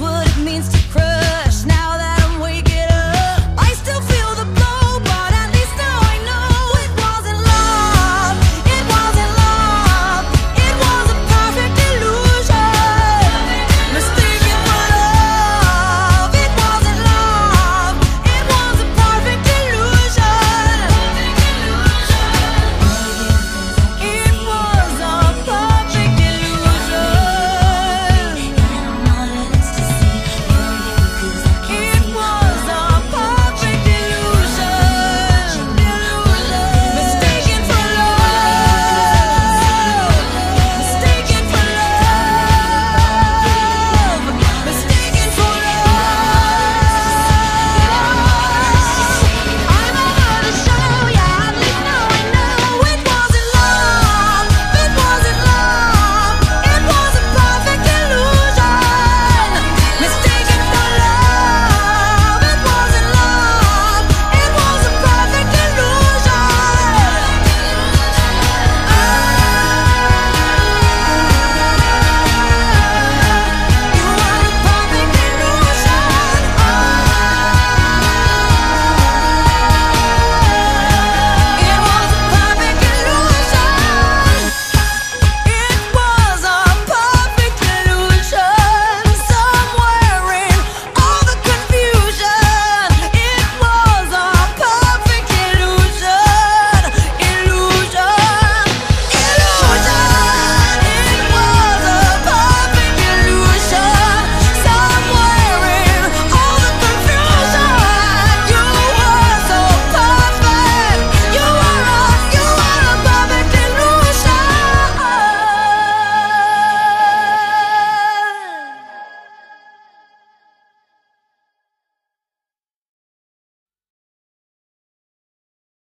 what it means to crush.